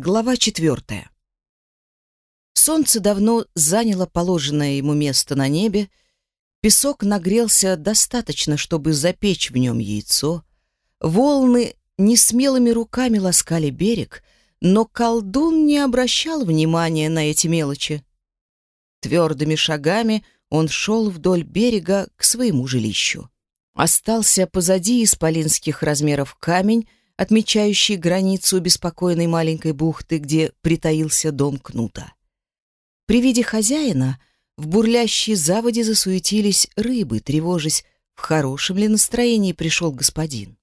Глава четвертая. Солнце давно заняло положенное ему место на небе, песок нагрелся достаточно, чтобы запечь в нем яйцо, волны несмелыми руками ласкали берег, но колдун не обращал внимания на эти мелочи. Твердыми шагами он шел вдоль берега к своему жилищу. Остался позади исполинских размеров камень, отмечающий границу беспокойной маленькой бухты, где притаился дом Кнута. При виде хозяина в бурлящей заводе засуетились рыбы, тревожась, в хорошем ли настроении пришел господин.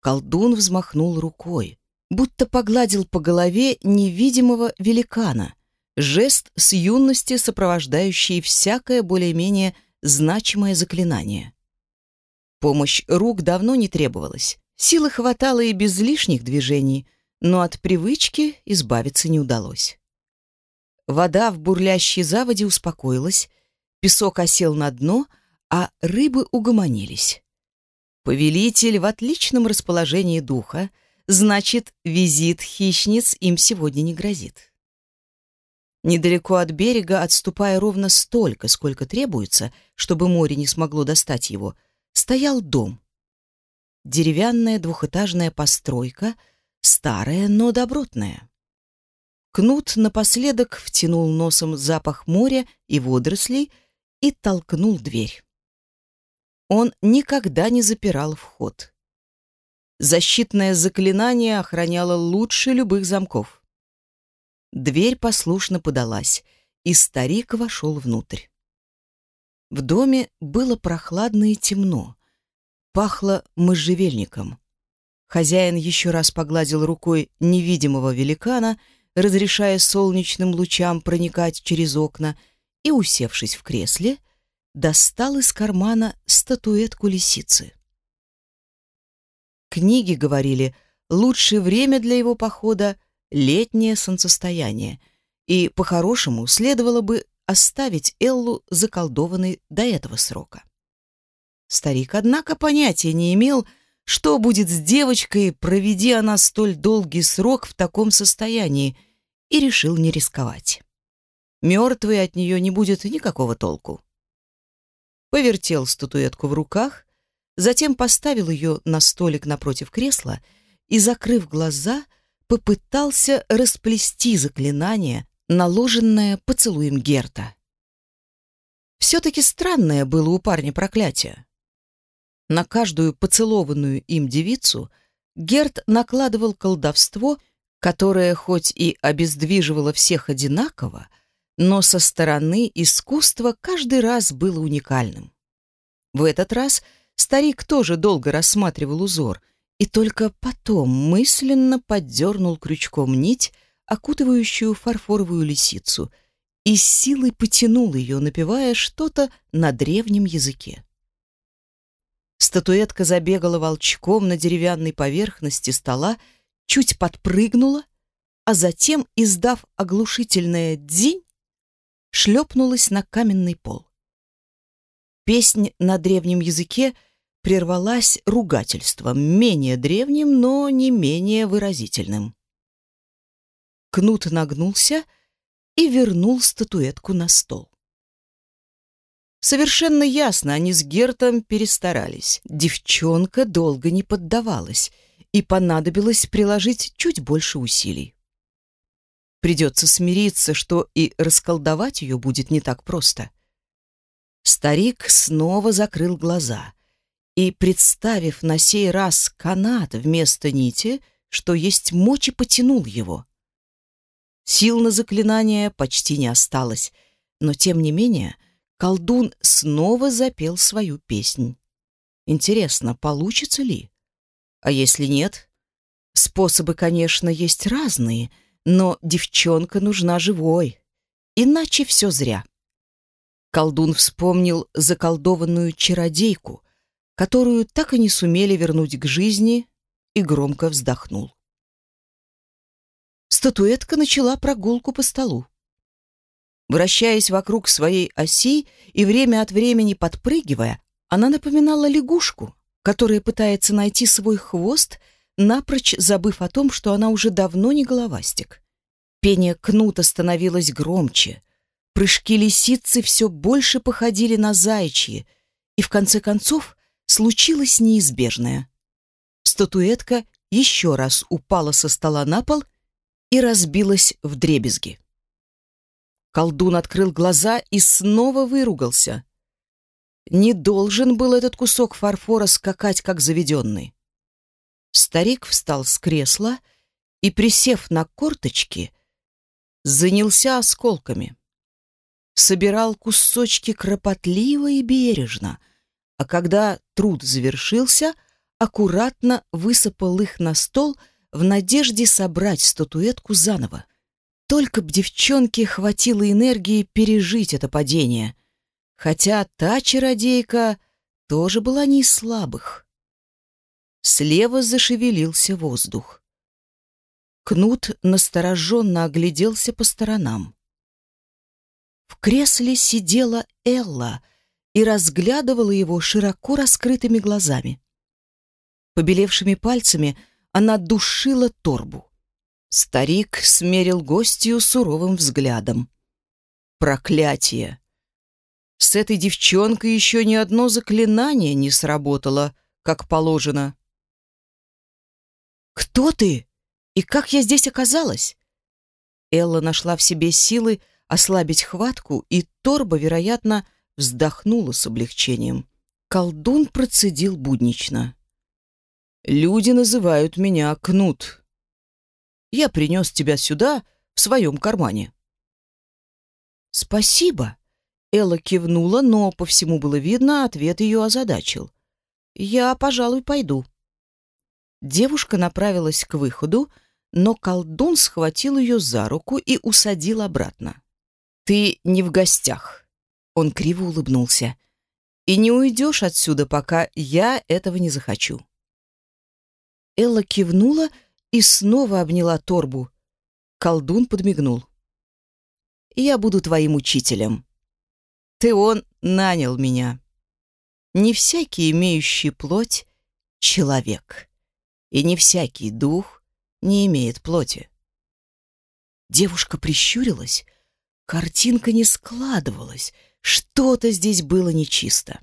Колдун взмахнул рукой, будто погладил по голове невидимого великана, жест с юности сопровождающий всякое более-менее значимое заклинание. Помощь рук давно не требовалась. Силы хватало и без лишних движений, но от привычки избавиться не удалось. Вода в бурлящей заводе успокоилась, песок осел на дно, а рыбы угомонились. Повелитель в отличном расположении духа, значит, визит хищниц им сегодня не грозит. Недалеко от берега, отступая ровно столько, сколько требуется, чтобы море не смогло достать его, стоял дом деревянная двухэтажная постройка, старая, но добротная. Кнут напоследок втянул носом запах моря и водорослей и толкнул дверь. Он никогда не запирал вход. Защитное заклинание охраняло лучше любых замков. Дверь послушно подалась, и старик вошел внутрь. В доме было прохладно и темно, пахло можжевельником. Хозяин еще раз погладил рукой невидимого великана, разрешая солнечным лучам проникать через окна, и, усевшись в кресле, достал из кармана статуэтку лисицы. Книги говорили, лучшее время для его похода — летнее солнцестояние, и, по-хорошему, следовало бы оставить Эллу заколдованной до этого срока. Старик, однако, понятия не имел, что будет с девочкой, проведи она столь долгий срок в таком состоянии, и решил не рисковать. Мертвой от нее не будет никакого толку. Повертел статуэтку в руках, затем поставил ее на столик напротив кресла и, закрыв глаза, попытался расплести заклинание, наложенное поцелуем Герта. Все-таки странное было у парня проклятие. На каждую поцелованную им девицу Герт накладывал колдовство, которое хоть и обездвиживало всех одинаково, но со стороны искусства каждый раз было уникальным. В этот раз старик тоже долго рассматривал узор и только потом мысленно поддернул крючком нить, окутывающую фарфоровую лисицу, и с силой потянул ее, напевая что-то на древнем языке. Статуэтка забегала волчком на деревянной поверхности стола, чуть подпрыгнула, а затем, издав оглушительное «дзинь», шлепнулась на каменный пол. Песнь на древнем языке прервалась ругательством, менее древним, но не менее выразительным. Кнут нагнулся и вернул статуэтку на стол. Совершенно ясно, они с Гертом перестарались. Девчонка долго не поддавалась, и понадобилось приложить чуть больше усилий. Придется смириться, что и расколдовать ее будет не так просто. Старик снова закрыл глаза и, представив на сей раз канат вместо нити, что есть мочи, потянул его. Сил на заклинание почти не осталось, но тем не менее колдун снова запел свою песнь. Интересно, получится ли? А если нет? Способы, конечно, есть разные, но девчонка нужна живой, иначе все зря. Колдун вспомнил заколдованную чародейку, которую так и не сумели вернуть к жизни, и громко вздохнул. Статуэтка начала прогулку по столу. Вращаясь вокруг своей оси и время от времени подпрыгивая, она напоминала лягушку, которая пытается найти свой хвост, напрочь забыв о том, что она уже давно не головастик. Пение кнута становилось громче. Прыжки лисицы все больше походили на заячьи, и в конце концов случилось неизбежное. Статуэтка еще раз упала со стола на пол и разбилась в дребезги. Колдун открыл глаза и снова выругался. Не должен был этот кусок фарфора скакать, как заведенный. Старик встал с кресла и, присев на корточки, занялся осколками. Собирал кусочки кропотливо и бережно, а когда труд завершился, аккуратно высыпал их на стол в надежде собрать статуэтку заново. Только б девчонке хватило энергии пережить это падение, хотя та чародейка тоже была не из слабых. Слева зашевелился воздух. Кнут настороженно огляделся по сторонам. В кресле сидела Элла и разглядывала его широко раскрытыми глазами. Побелевшими пальцами она душила торбу. Старик смерил гостью суровым взглядом. Проклятие! С этой девчонкой еще ни одно заклинание не сработало, как положено. «Кто ты? И как я здесь оказалась?» Элла нашла в себе силы ослабить хватку, и торба, вероятно, вздохнула с облегчением. Колдун процедил буднично. «Люди называют меня Кнут. Я принес тебя сюда в своем кармане». «Спасибо», — Элла кивнула, но по всему было видно, ответ ее озадачил. «Я, пожалуй, пойду». Девушка направилась к выходу, но колдун схватил ее за руку и усадил обратно. «Ты не в гостях», — он криво улыбнулся, «и не уйдешь отсюда, пока я этого не захочу». Элла кивнула и снова обняла торбу. Колдун подмигнул. «Я буду твоим учителем. Ты он нанял меня. Не всякий, имеющий плоть, — человек, и не всякий дух не имеет плоти». Девушка прищурилась. Картинка не складывалась. Что-то здесь было нечисто.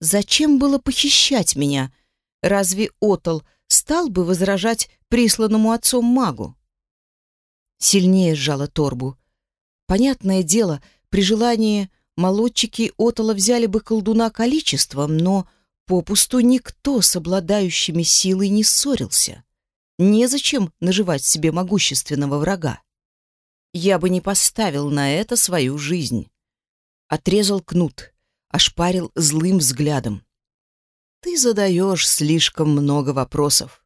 Зачем было похищать меня? Разве Отол стал бы возражать присланному отцом магу? Сильнее сжала торбу. Понятное дело, при желании молодчики Отола взяли бы колдуна количеством, но попусту никто с обладающими силой не ссорился. Незачем наживать себе могущественного врага. Я бы не поставил на это свою жизнь. Отрезал кнут, ошпарил злым взглядом. Ты задаешь слишком много вопросов.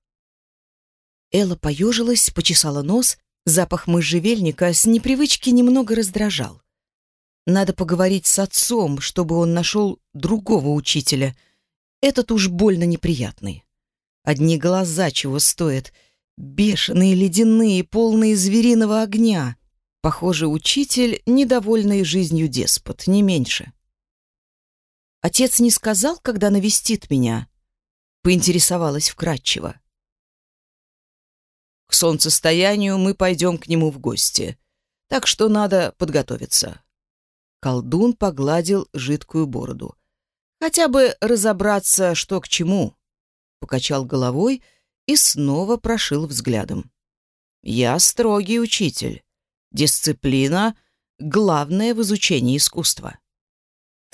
Элла поежилась, почесала нос. Запах можжевельника с непривычки немного раздражал. Надо поговорить с отцом, чтобы он нашел другого учителя. Этот уж больно неприятный. Одни глаза чего стоят. Бешеные, ледяные, полные звериного огня. Похоже, учитель — недовольный жизнью деспот, не меньше. Отец не сказал, когда навестит меня? Поинтересовалась вкратчиво. К солнцестоянию мы пойдем к нему в гости, так что надо подготовиться. Колдун погладил жидкую бороду. Хотя бы разобраться, что к чему. Покачал головой и снова прошил взглядом. Я строгий учитель. Дисциплина — главное в изучении искусства.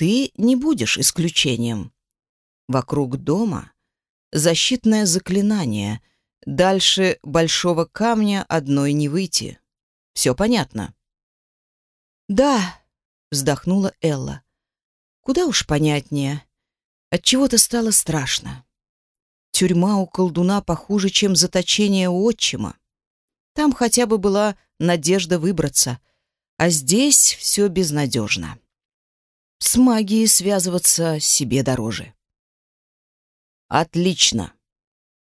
Ты не будешь исключением. Вокруг дома защитное заклинание. Дальше большого камня одной не выйти. Все понятно? Да, вздохнула Элла. Куда уж понятнее. От чего-то стало страшно. Тюрьма у колдуна похуже, чем заточение у отчима. Там хотя бы была надежда выбраться, а здесь все безнадежно. С магией связываться себе дороже. Отлично.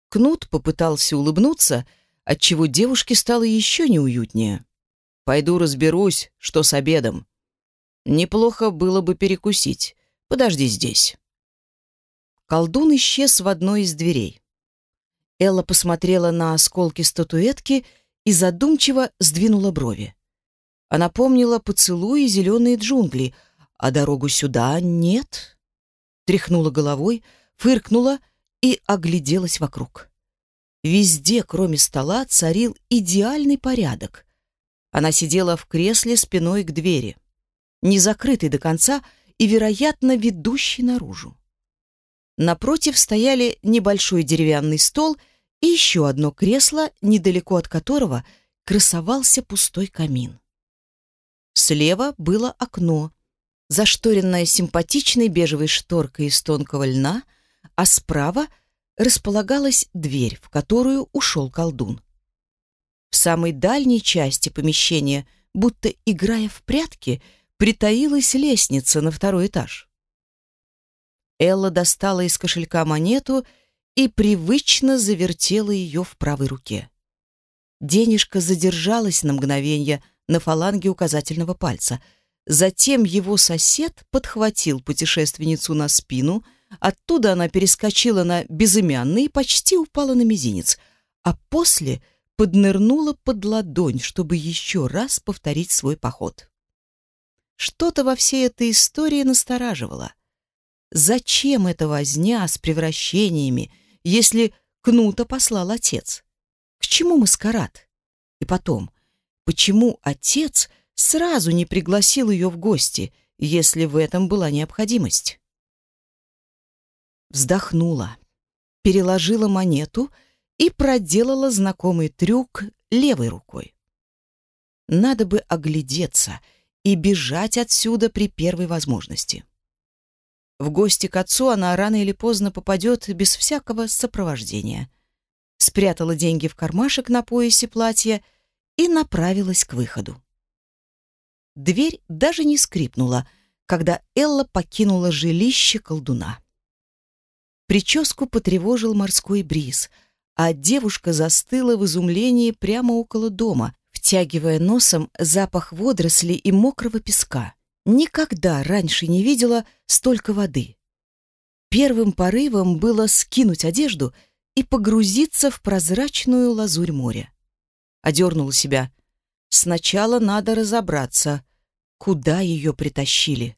Кнут попытался улыбнуться, отчего девушке стало еще неуютнее. Пойду разберусь, что с обедом. Неплохо было бы перекусить. Подожди здесь. Колдун исчез в одной из дверей. Элла посмотрела на осколки статуэтки и задумчиво сдвинула брови. Она помнила поцелуи зеленые джунгли, а дорогу сюда нет. Тряхнула головой, фыркнула и огляделась вокруг. Везде, кроме стола, царил идеальный порядок. Она сидела в кресле спиной к двери, не закрытой до конца и, вероятно, ведущей наружу. Напротив стояли небольшой деревянный стол и еще одно кресло, недалеко от которого красовался пустой камин. Слева было окно, зашторенное симпатичной бежевой шторкой из тонкого льна, а справа располагалась дверь, в которую ушел колдун. В самой дальней части помещения, будто играя в прятки, притаилась лестница на второй этаж. Элла достала из кошелька монету и привычно завертела ее в правой руке. Денежка задержалась на мгновение на фаланге указательного пальца. Затем его сосед подхватил путешественницу на спину, оттуда она перескочила на безымянный и почти упала на мизинец, а после поднырнула под ладонь, чтобы еще раз повторить свой поход. Что-то во всей этой истории настораживало. Зачем эта возня с превращениями, если Кнута послал отец? К чему маскарад? И потом, почему отец сразу не пригласил ее в гости, если в этом была необходимость? Вздохнула, переложила монету и проделала знакомый трюк левой рукой. Надо бы оглядеться и бежать отсюда при первой возможности. В гости к отцу она рано или поздно попадет без всякого сопровождения. Спрятала деньги в кармашек на поясе платья и направилась к выходу. Дверь даже не скрипнула, когда Элла покинула жилище колдуна. Прическу потревожил морской бриз, а девушка застыла в изумлении прямо около дома, втягивая носом запах водорослей и мокрого песка. Никогда раньше не видела столько воды. Первым порывом было скинуть одежду и погрузиться в прозрачную лазурь моря. Одернула себя. Сначала надо разобраться, куда ее притащили.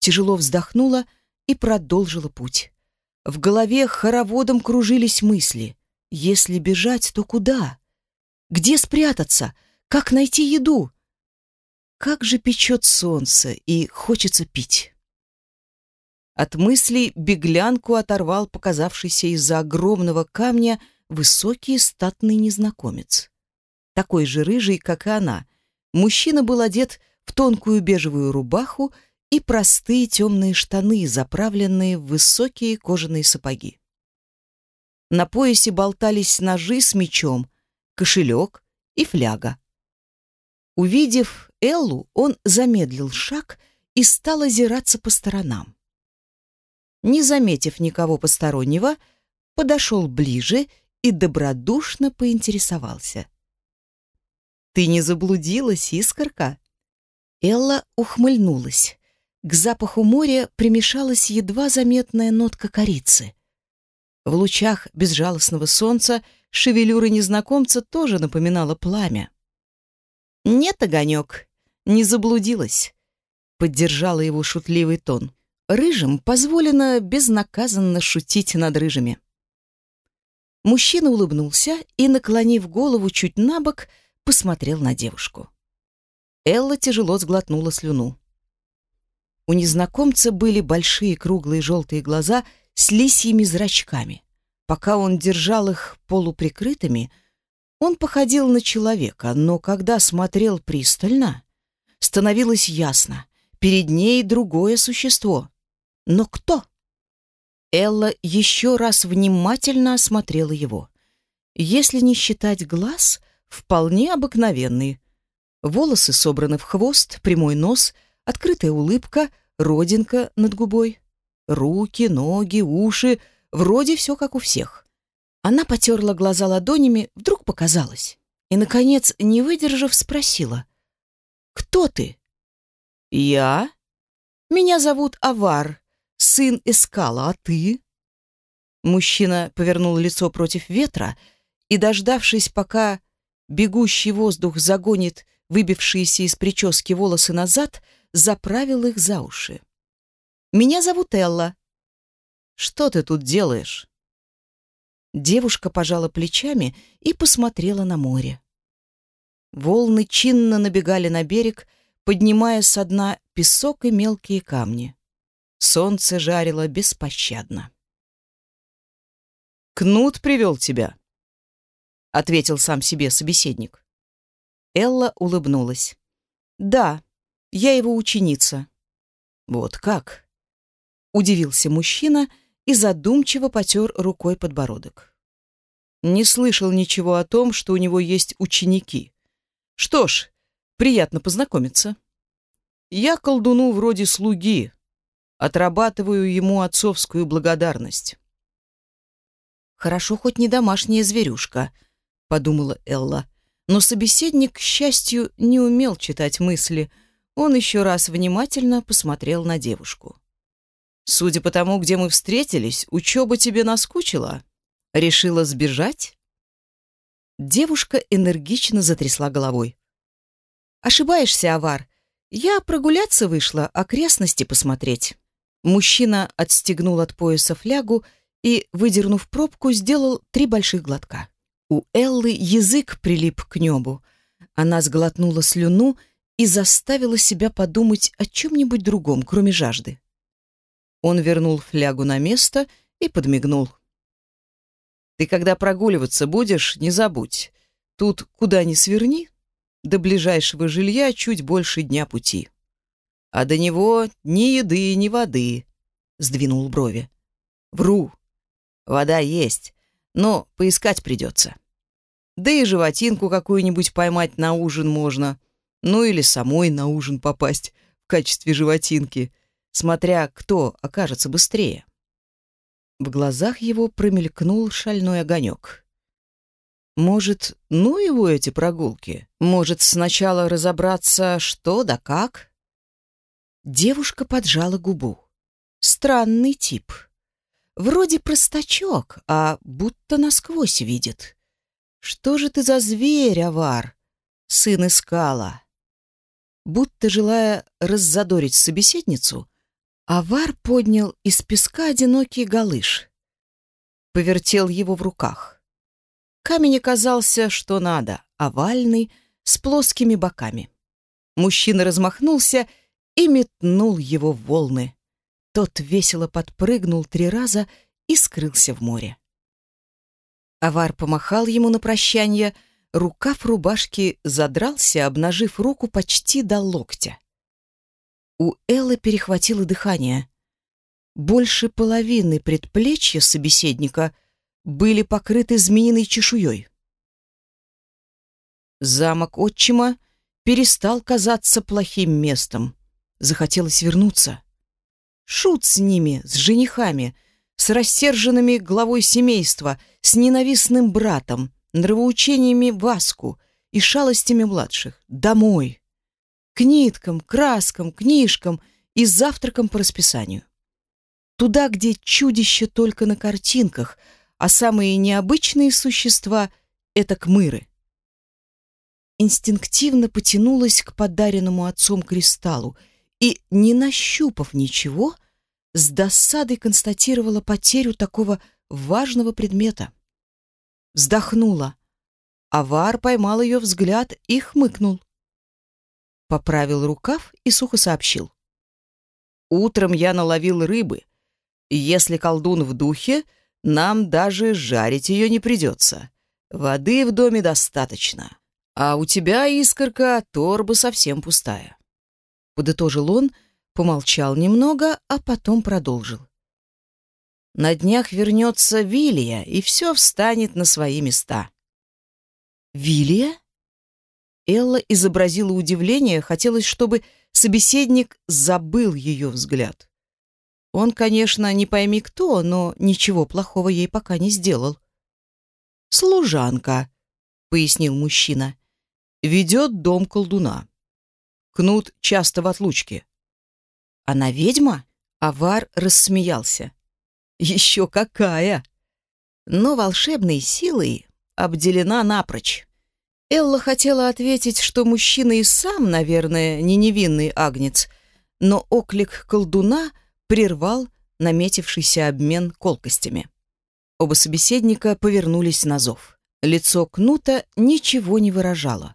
Тяжело вздохнула и продолжила путь. В голове хороводом кружились мысли. Если бежать, то куда? Где спрятаться? Как найти еду? Как же печет солнце, и хочется пить. От мыслей беглянку оторвал показавшийся из-за огромного камня высокий статный незнакомец. Такой же рыжий, как и она. Мужчина был одет в тонкую бежевую рубаху и простые темные штаны, заправленные в высокие кожаные сапоги. На поясе болтались ножи с мечом, кошелек и фляга. Увидев Эллу, он замедлил шаг и стал озираться по сторонам. Не заметив никого постороннего, подошел ближе и добродушно поинтересовался. «Ты не заблудилась, искорка?» Элла ухмыльнулась. К запаху моря примешалась едва заметная нотка корицы. В лучах безжалостного солнца шевелюра незнакомца тоже напоминала пламя. «Нет, огонек, не заблудилась», — поддержала его шутливый тон. Рыжим позволено безнаказанно шутить над рыжими. Мужчина улыбнулся и, наклонив голову чуть на бок, посмотрел на девушку. Элла тяжело сглотнула слюну. У незнакомца были большие круглые желтые глаза с лисьими зрачками. Пока он держал их полуприкрытыми — он походил на человека, но когда смотрел пристально, становилось ясно, перед ней другое существо. Но кто? Элла еще раз внимательно осмотрела его. Если не считать глаз, вполне обыкновенный. Волосы собраны в хвост, прямой нос, открытая улыбка, родинка над губой. Руки, ноги, уши, вроде все как у всех. Она потерла глаза ладонями, вдруг показалось. И, наконец, не выдержав, спросила. «Кто ты?» «Я?» «Меня зовут Авар, сын Эскала, а ты?» Мужчина повернул лицо против ветра и, дождавшись, пока бегущий воздух загонит выбившиеся из прически волосы назад, заправил их за уши. «Меня зовут Элла». «Что ты тут делаешь?» Девушка пожала плечами и посмотрела на море. Волны чинно набегали на берег, поднимая со дна песок и мелкие камни. Солнце жарило беспощадно. «Кнут привел тебя», — ответил сам себе собеседник. Элла улыбнулась. «Да, я его ученица». «Вот как?» — удивился мужчина и задумчиво потер рукой подбородок. «Не слышал ничего о том, что у него есть ученики. Что ж, приятно познакомиться. Я колдуну вроде слуги, отрабатываю ему отцовскую благодарность». «Хорошо, хоть не домашняя зверюшка», — подумала Элла. Но собеседник, к счастью, не умел читать мысли. Он еще раз внимательно посмотрел на девушку. «Судя по тому, где мы встретились, учеба тебе наскучила. Решила сбежать?» Девушка энергично затрясла головой. «Ошибаешься, Авар. Я прогуляться вышла, окрестности посмотреть». Мужчина отстегнул от пояса флягу и, выдернув пробку, сделал три больших глотка. У Эллы язык прилип к небу. Она сглотнула слюну и заставила себя подумать о чем-нибудь другом, кроме жажды. Он вернул флягу на место и подмигнул. «Ты когда прогуливаться будешь, не забудь. Тут куда ни сверни, до ближайшего жилья чуть больше дня пути. А до него ни еды, ни воды», — сдвинул брови. «Вру, Вода есть, но поискать придется. Да и животинку какую-нибудь поймать на ужин можно. Ну или самой на ужин попасть в качестве животинки, смотря кто окажется быстрее. В глазах его промелькнул шальной огонек. Может, ну его эти прогулки? Может, сначала разобраться, что да как? Девушка поджала губу. Странный тип. Вроде простачок, а будто насквозь видит. Что же ты за зверь, Авар, сын Искала? Будто желая раззадорить собеседницу, Авар поднял из песка одинокий галыш. Повертел его в руках. Камень оказался, что надо, овальный, с плоскими боками. Мужчина размахнулся и метнул его в волны. Тот весело подпрыгнул три раза и скрылся в море. Авар помахал ему на прощание, рукав рубашки задрался, обнажив руку почти до локтя. У Эллы перехватило дыхание. Больше половины предплечья собеседника были покрыты змеиной чешуей. Замок отчима перестал казаться плохим местом. Захотелось вернуться. Шут с ними, с женихами, с рассерженными главой семейства, с ненавистным братом, нравоучениями Васку и шалостями младших. Домой. К ниткам, краскам, книжкам и завтракам по расписанию. Туда, где чудище только на картинках, а самые необычные существа — это кмыры. Инстинктивно потянулась к подаренному отцом кристаллу — и, не нащупав ничего, с досадой констатировала потерю такого важного предмета. Вздохнула. Авар поймал ее взгляд и хмыкнул. Поправил рукав и сухо сообщил. «Утром я наловил рыбы. Если колдун в духе, нам даже жарить ее не придется. Воды в доме достаточно. А у тебя, искорка, торба совсем пустая подытожил он, помолчал немного, а потом продолжил. На днях вернется Вилия, и все встанет на свои места. Вилия? Элла изобразила удивление, хотелось, чтобы собеседник забыл ее взгляд. Он, конечно, не пойми кто, но ничего плохого ей пока не сделал. «Служанка», — пояснил мужчина, — «ведет дом колдуна. Кнут часто в отлучке. Она ведьма? Авар рассмеялся. Еще какая! но волшебной силой обделена напрочь. Элла хотела ответить, что мужчина и сам, наверное, не невинный агнец, но оклик колдуна прервал наметившийся обмен колкостями. Оба собеседника повернулись на зов. Лицо Кнута ничего не выражало.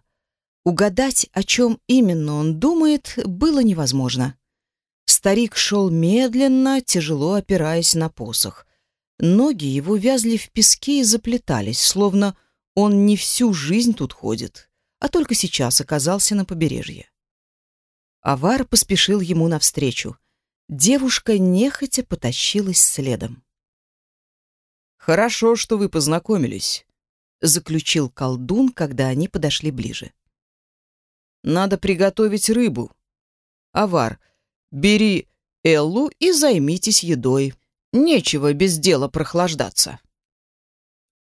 Угадать, о чем именно он думает, было невозможно. Старик шел медленно, тяжело опираясь на посох. Ноги его вязли в песке и заплетались, словно он не всю жизнь тут ходит, а только сейчас оказался на побережье. Авар поспешил ему навстречу. Девушка нехотя потащилась следом. «Хорошо, что вы познакомились», — заключил колдун, когда они подошли ближе. «Надо приготовить рыбу. Авар, бери Эллу и займитесь едой. Нечего без дела прохлаждаться».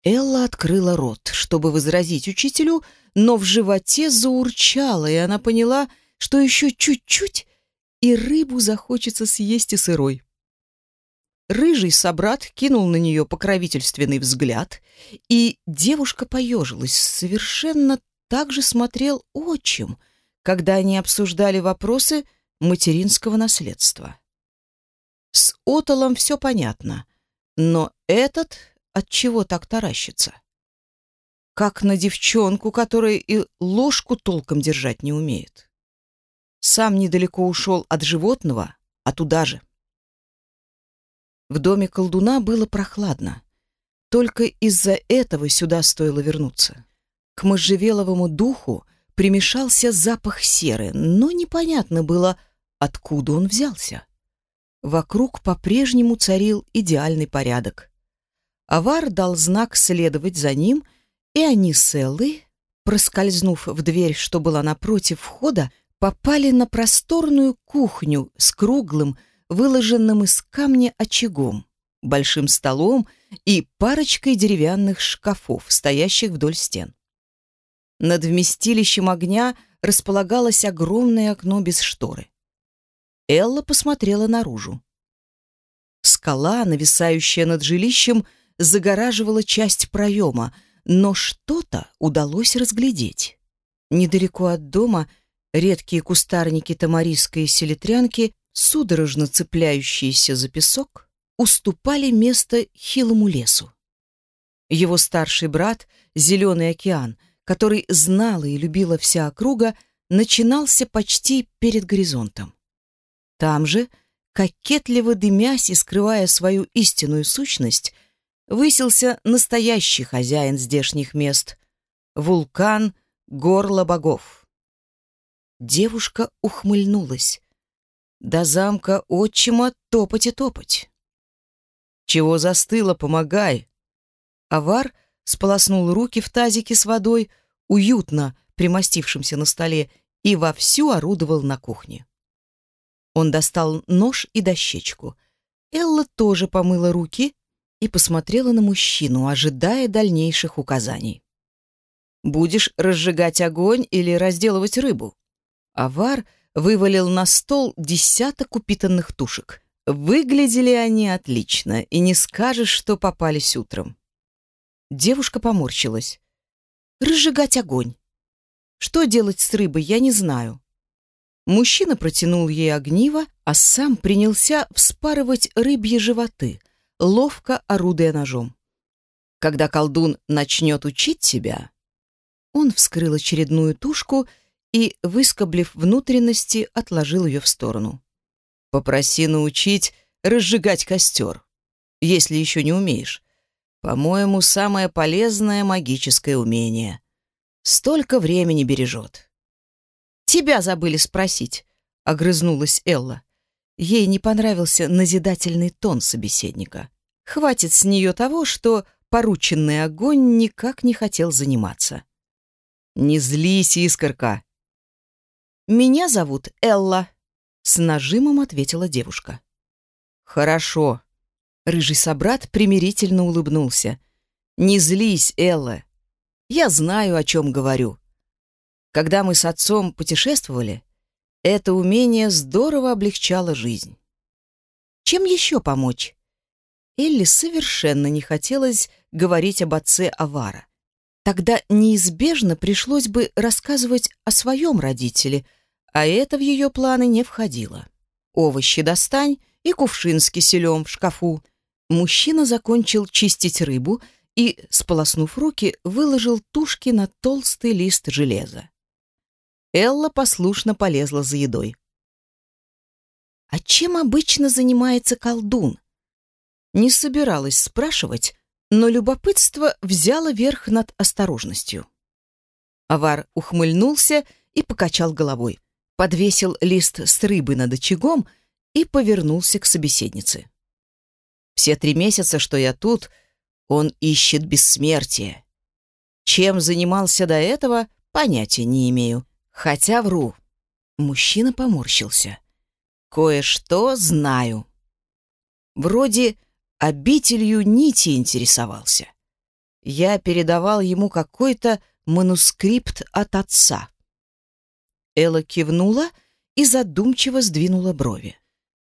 Элла открыла рот, чтобы возразить учителю, но в животе заурчало, и она поняла, что еще чуть-чуть, и рыбу захочется съесть и сырой. Рыжий собрат кинул на нее покровительственный взгляд, и девушка поежилась. Совершенно так же смотрел отчим, когда они обсуждали вопросы материнского наследства. С Отолом все понятно, но этот от чего так таращится? Как на девчонку, которая и ложку толком держать не умеет. Сам недалеко ушел от животного, а туда же. В доме колдуна было прохладно. Только из-за этого сюда стоило вернуться. К можжевеловому духу примешался запах серы, но непонятно было, откуда он взялся. Вокруг по-прежнему царил идеальный порядок. Авар дал знак следовать за ним, и они с Эллой, проскользнув в дверь, что была напротив входа, попали на просторную кухню с круглым, выложенным из камня очагом, большим столом и парочкой деревянных шкафов, стоящих вдоль стен. Над вместилищем огня располагалось огромное окно без шторы. Элла посмотрела наружу. Скала, нависающая над жилищем, загораживала часть проема, но что-то удалось разглядеть. Недалеко от дома редкие кустарники тамариска и селитрянки, судорожно цепляющиеся за песок, уступали место хилому лесу. Его старший брат, Зеленый океан, который знала и любила вся округа, начинался почти перед горизонтом. Там же, кокетливо дымясь и скрывая свою истинную сущность, высился настоящий хозяин здешних мест — вулкан Горла Богов. Девушка ухмыльнулась. До замка отчима топать и топать. «Чего застыло, помогай!» Авар сполоснул руки в тазике с водой, уютно примостившимся на столе, и вовсю орудовал на кухне. Он достал нож и дощечку. Элла тоже помыла руки и посмотрела на мужчину, ожидая дальнейших указаний. «Будешь разжигать огонь или разделывать рыбу?» Авар вывалил на стол десяток упитанных тушек. Выглядели они отлично, и не скажешь, что попались утром. Девушка поморщилась. «Разжигать огонь. Что делать с рыбой, я не знаю». Мужчина протянул ей огниво, а сам принялся вспарывать рыбьи животы — ловко орудуя ножом. Когда колдун начнет учить тебя, он вскрыл очередную тушку и, выскоблив внутренности, отложил ее в сторону. Попроси научить разжигать костер, если еще не умеешь. По-моему, самое полезное магическое умение. Столько времени бережет. «Тебя забыли спросить», — огрызнулась Элла. Ей не понравился назидательный тон собеседника. Хватит с нее того, что порученный огонь никак не хотел заниматься. «Не злись, искорка!» «Меня зовут Элла», — с нажимом ответила девушка. «Хорошо». Рыжий собрат примирительно улыбнулся. «Не злись, Элла. Я знаю, о чем говорю. Когда мы с отцом путешествовали, это умение здорово облегчало жизнь. Чем еще помочь? Элли совершенно не хотелось говорить об отце Авара. Тогда неизбежно пришлось бы рассказывать о своем родителе, а это в ее планы не входило. Овощи достань и кувшин с киселем в шкафу. Мужчина закончил чистить рыбу и, сполоснув руки, выложил тушки на толстый лист железа. Элла послушно полезла за едой. «А чем обычно занимается колдун?» Не собиралась спрашивать, но любопытство взяло верх над осторожностью. Авар ухмыльнулся и покачал головой, подвесил лист с рыбы над очагом и повернулся к собеседнице. «Все три месяца, что я тут, он ищет бессмертие. Чем занимался до этого, понятия не имею. Хотя вру». Мужчина поморщился. «Кое-что знаю. Вроде обителью нити интересовался. Я передавал ему какой-то манускрипт от отца. Элла кивнула и задумчиво сдвинула брови.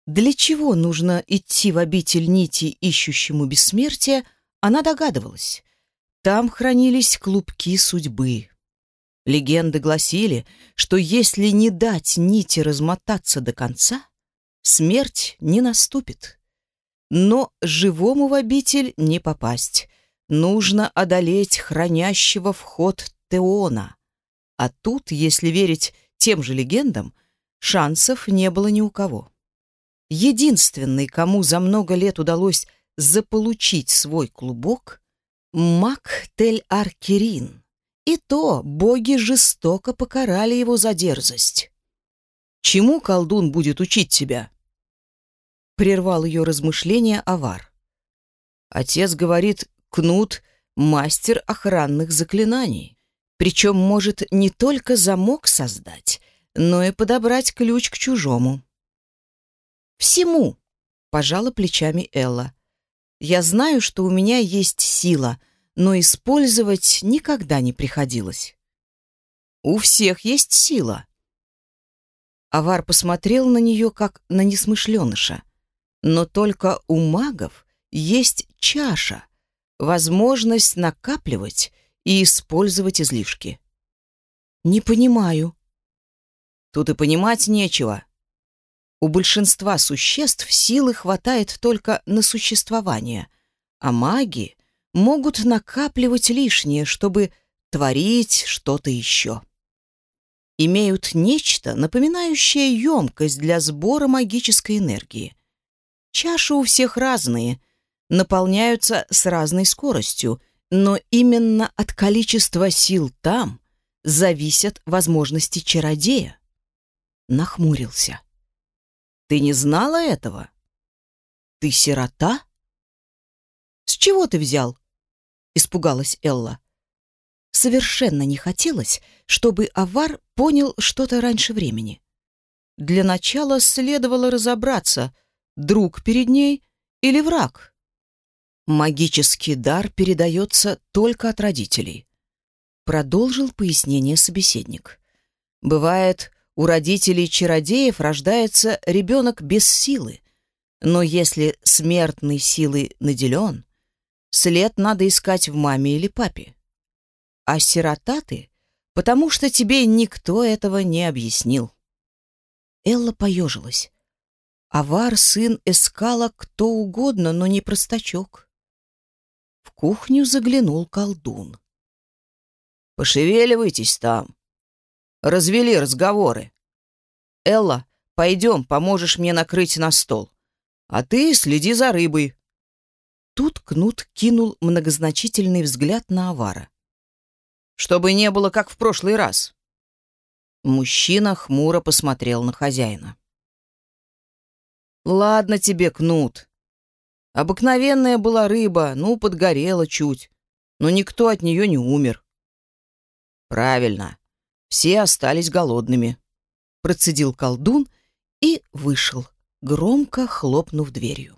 Для чего нужно идти в обитель нити, ищущему бессмертия, она догадывалась. Там хранились клубки судьбы. Легенды гласили, что если не дать нити размотаться до конца, смерть не наступит. Но живому в обитель не попасть. Нужно одолеть хранящего вход Теона. А тут, если верить тем же легендам, шансов не было ни у кого. Единственный, кому за много лет удалось заполучить свой клубок, маг Тель-Аркерин. И то боги жестоко покарали его за дерзость. «Чему колдун будет учить тебя?» прервал ее размышления Авар. Отец говорит, Кнут — мастер охранных заклинаний. Причем может не только замок создать, но и подобрать ключ к чужому. «Всему!» — пожала плечами Элла. «Я знаю, что у меня есть сила, но использовать никогда не приходилось». «У всех есть сила». Авар посмотрел на нее, как на несмышленыша. Но только у магов есть чаша, возможность накапливать и использовать излишки. Не понимаю. Тут и понимать нечего. У большинства существ силы хватает только на существование, а маги могут накапливать лишнее, чтобы творить что-то еще. Имеют нечто, напоминающее емкость для сбора магической энергии. Чаши у всех разные, наполняются с разной скоростью, но именно от количества сил там зависят возможности чародея. Нахмурился. Ты не знала этого? Ты сирота? С чего ты взял? Испугалась Элла. Совершенно не хотелось, чтобы Авар понял что-то раньше времени. Для начала следовало разобраться — друг перед ней или враг? Магический дар передается только от родителей. Продолжил пояснение собеседник. Бывает, у родителей чародеев рождается ребенок без силы, но если смертной силой наделен, след надо искать в маме или папе. А сирота ты, потому что тебе никто этого не объяснил. Элла поежилась. Авар сын искала кто угодно, но не простачок. В кухню заглянул колдун. «Пошевеливайтесь там!» Развели разговоры. «Элла, пойдем, поможешь мне накрыть на стол. А ты следи за рыбой». Тут Кнут кинул многозначительный взгляд на Авара. «Чтобы не было, как в прошлый раз». Мужчина хмуро посмотрел на хозяина. Ладно тебе, кнут. Обыкновенная была рыба, ну, подгорела чуть, но никто от нее не умер. Правильно, все остались голодными. Процедил колдун и вышел, громко хлопнув дверью.